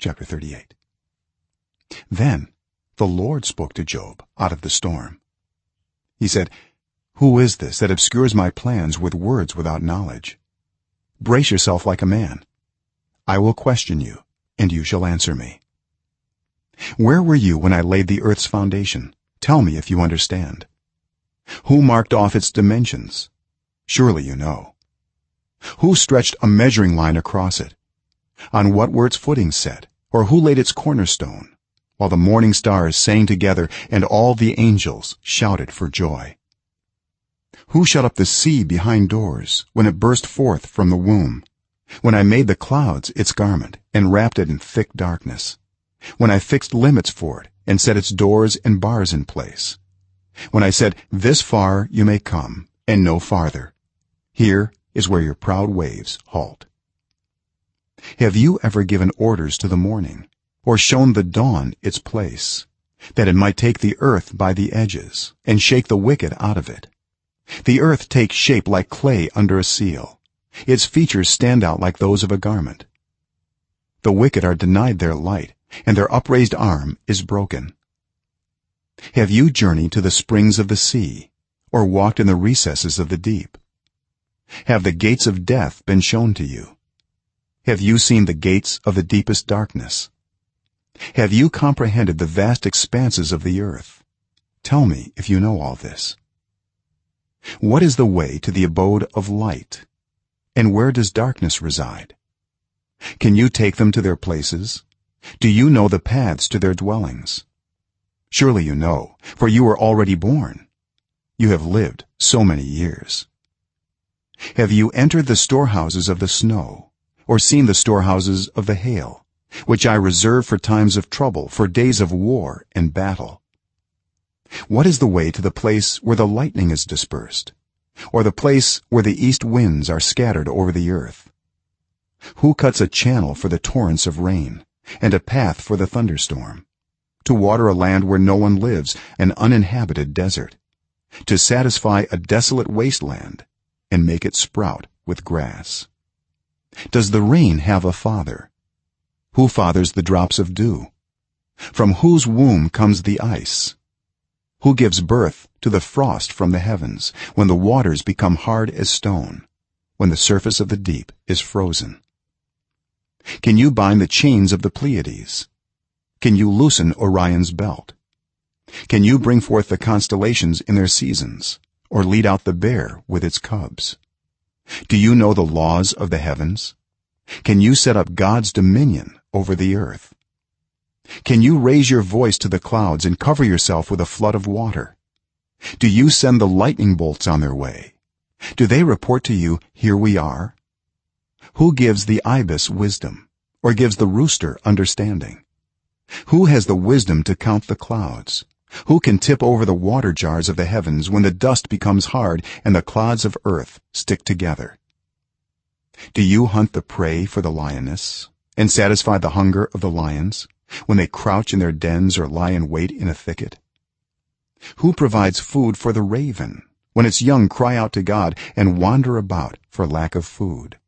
chapter 38 then the lord spoke to job out of the storm. He said who is this that obscures my plans with words without knowledge? Brace yourself like a man. I will question you and you shall answer me. Where were you when i laid the earth's foundation? Tell me if you understand. Who marked off its dimensions? Surely you know. Who stretched a measuring line across it on what were its footings set or who laid its cornerstone while the morning stars sang together and all the angels shouted for joy. Who shut up the sea behind doors when it burst forth from the womb? When i made the clouds its garment and wrapped it in thick darkness? When i fixed limits for it and set its doors and bars in place? When i said this far you may come and no farther. Here is where your proud waves halt have you ever given orders to the morning or shown the dawn its place that it might take the earth by the edges and shake the wicked out of it? The earth takes shape like clay under a seal. Its features stand out like those of a garment. The wicked are denied their light and their upraised arm is broken. Have you journeyed to the springs of the sea or walked in the recesses of the deep? Have the gates of death been shown to you have you seen the gates of the deepest darkness? Have you comprehended the vast expanses of the earth? Tell me if you know all this. What is the way to the abode of light? And where does darkness reside? Can you take them to their places? Do you know the paths to their dwellings? Surely you know for you were already born. You have lived so many years. Have you entered the storehouses of the snow or seen the storehouses of the hail which i reserve for times of trouble for days of war and battle. What is the way to the place where the lightning is dispersed or the place where the east winds are scattered over the earth? Who cuts a channel for the torrents of rain and a path for the thunderstorm? To water a land where no one lives an uninhabited desert. To satisfy a desolate wasteland and make it sprout with grass does the rain have a father? Who fathers the drops of dew? From whose womb comes the ice? Who gives birth to the frost from the heavens when the waters become hard as stone when the surface of the deep is frozen? Can you bind the chains of the pleiades? Can you loosen orion's belt? Can you bring forth the constellations in their seasons or lead out the bear with its cubs do you know the laws of the heavens? Can you set up god's dominion over the earth? Can you raise your voice to the clouds and cover yourself with a flood of water? Do you send the lightning bolts on their way? Do they report to you here we are who gives the ibis wisdom or gives the rooster understanding? Who has the wisdom to count the clouds who can tip over the water jars of the heavens when the dust becomes hard and the clods of earth stick together? Do you hunt the prey for the lioness and satisfy the hunger of the lions when they crouch in their dens or lie in wait in a thicket? Who provides food for the raven when its young cry out to god and wander about for lack of food